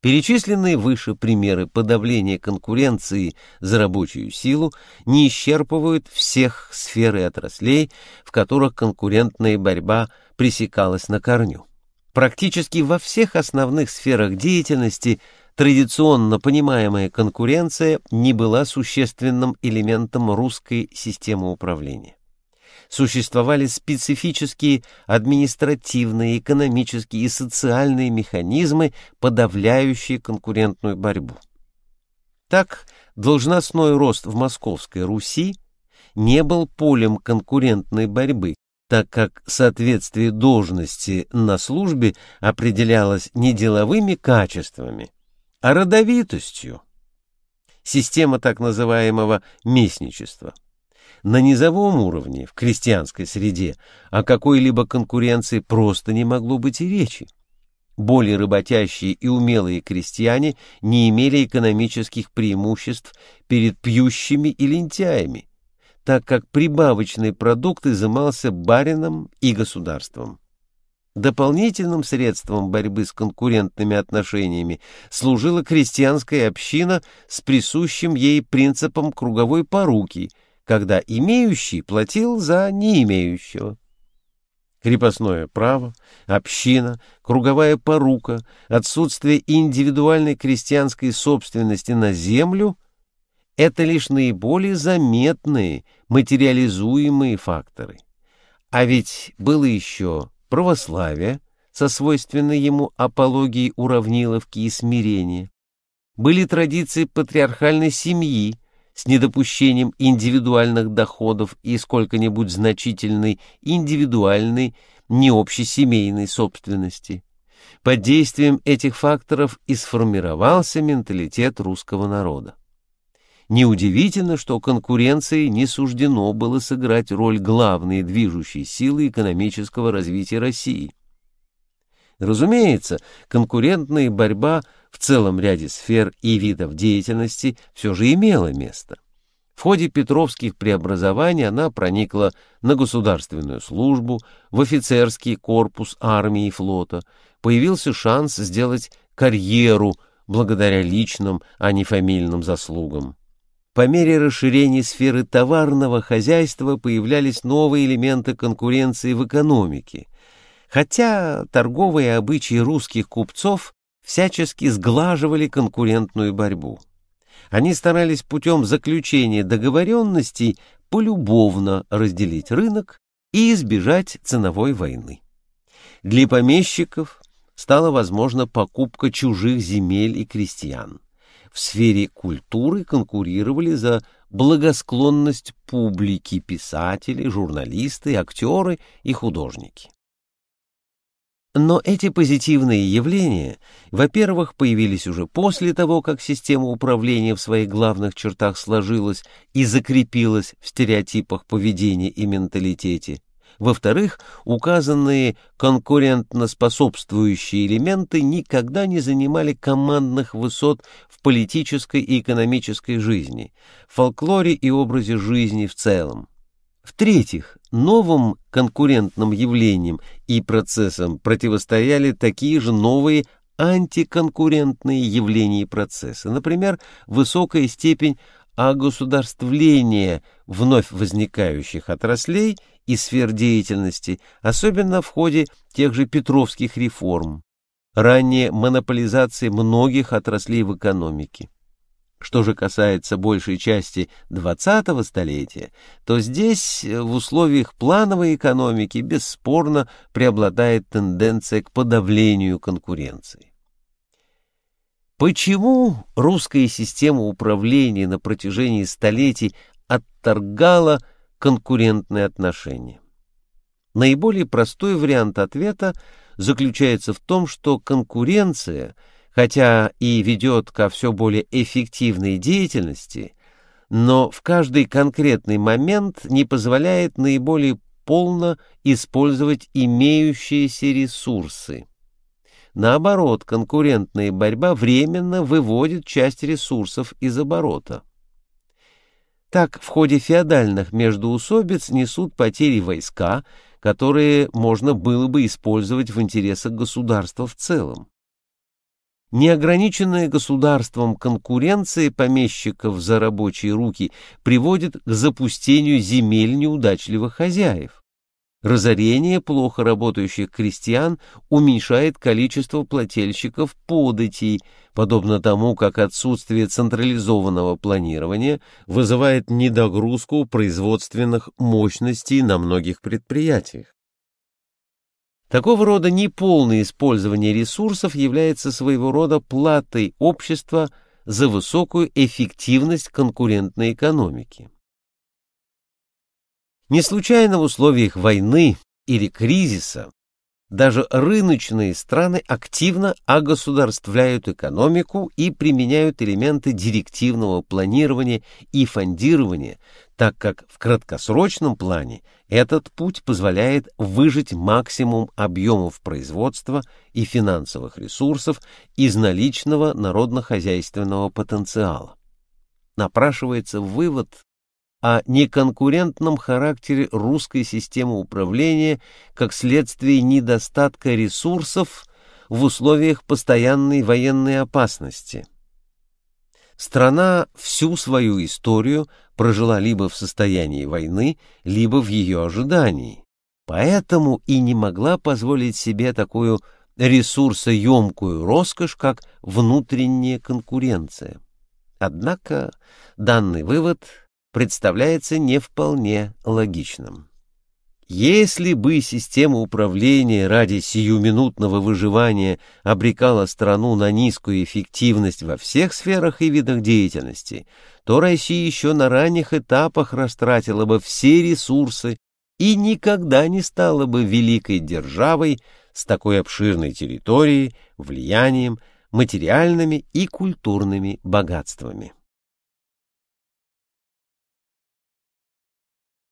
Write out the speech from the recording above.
Перечисленные выше примеры подавления конкуренции за рабочую силу не исчерпывают всех сфер и отраслей, в которых конкурентная борьба пресекалась на корню. Практически во всех основных сферах деятельности традиционно понимаемая конкуренция не была существенным элементом русской системы управления существовали специфические административные, экономические и социальные механизмы, подавляющие конкурентную борьбу. Так, должностной рост в Московской Руси не был полем конкурентной борьбы, так как соответствие должности на службе определялось не деловыми качествами, а родовитостью. Система так называемого местничества – на низовом уровне, в крестьянской среде, о какой-либо конкуренции просто не могло быть и речи. Более работящие и умелые крестьяне не имели экономических преимуществ перед пьющими и лентяями, так как прибавочный продукт изымался барином и государством. Дополнительным средством борьбы с конкурентными отношениями служила крестьянская община с присущим ей принципом круговой поруки – когда имеющий платил за не имеющего. Крепостное право, община, круговая порука, отсутствие индивидуальной крестьянской собственности на землю — это лишь наиболее заметные, материализуемые факторы. А ведь было еще православие со свойственной ему апологией уравниловки и смирения. Были традиции патриархальной семьи, с недопущением индивидуальных доходов и сколько-нибудь значительной индивидуальной, необщесемейной собственности. Под действием этих факторов и сформировался менталитет русского народа. Неудивительно, что конкуренции не суждено было сыграть роль главной движущей силы экономического развития России. Разумеется, конкурентная борьба – в целом ряде сфер и видов деятельности все же имела место. В ходе петровских преобразований она проникла на государственную службу, в офицерский корпус армии и флота. Появился шанс сделать карьеру благодаря личным, а не фамильным заслугам. По мере расширения сферы товарного хозяйства появлялись новые элементы конкуренции в экономике. Хотя торговые обычаи русских купцов всячески сглаживали конкурентную борьбу. Они старались путем заключения договоренностей полюбовно разделить рынок и избежать ценовой войны. Для помещиков стала возможна покупка чужих земель и крестьян. В сфере культуры конкурировали за благосклонность публики писатели, журналисты, актеры и художники. Но эти позитивные явления, во-первых, появились уже после того, как система управления в своих главных чертах сложилась и закрепилась в стереотипах поведения и менталитете. Во-вторых, указанные конкурентно способствующие элементы никогда не занимали командных высот в политической и экономической жизни, фолклоре и образе жизни в целом. В-третьих, новым конкурентным явлениям и процессам противостояли такие же новые антиконкурентные явления и процессы, например, высокая степень огосударствления вновь возникающих отраслей и сфер деятельности, особенно в ходе тех же петровских реформ, ранняя монополизация многих отраслей в экономике. Что же касается большей части XX столетия, то здесь э, в условиях плановой экономики бесспорно преобладает тенденция к подавлению конкуренции. Почему русская система управления на протяжении столетий отторгала конкурентные отношения? Наиболее простой вариант ответа заключается в том, что конкуренция – хотя и ведет ко все более эффективной деятельности, но в каждый конкретный момент не позволяет наиболее полно использовать имеющиеся ресурсы. Наоборот, конкурентная борьба временно выводит часть ресурсов из оборота. Так, в ходе феодальных междоусобиц несут потери войска, которые можно было бы использовать в интересах государства в целом. Неограниченная государством конкуренция помещиков за рабочие руки приводит к запустению земель неудачливых хозяев. Разорение плохо работающих крестьян уменьшает количество плательщиков податей, подобно тому, как отсутствие централизованного планирования вызывает недогрузку производственных мощностей на многих предприятиях. Такого рода неполное использование ресурсов является своего рода платой общества за высокую эффективность конкурентной экономики. Не случайно в условиях войны или кризиса даже рыночные страны активно огосударствляют экономику и применяют элементы директивного планирования и фондирования, так как в краткосрочном плане этот путь позволяет выжать максимум объемов производства и финансовых ресурсов из наличного народно-хозяйственного потенциала. Напрашивается вывод о неконкурентном характере русской системы управления как следствие недостатка ресурсов в условиях постоянной военной опасности. Страна всю свою историю прожила либо в состоянии войны, либо в ее ожидании, поэтому и не могла позволить себе такую ресурсоемкую роскошь, как внутренняя конкуренция. Однако данный вывод представляется не вполне логичным. Если бы система управления ради сиюминутного выживания обрекала страну на низкую эффективность во всех сферах и видах деятельности, то Россия еще на ранних этапах растратила бы все ресурсы и никогда не стала бы великой державой с такой обширной территорией, влиянием, материальными и культурными богатствами.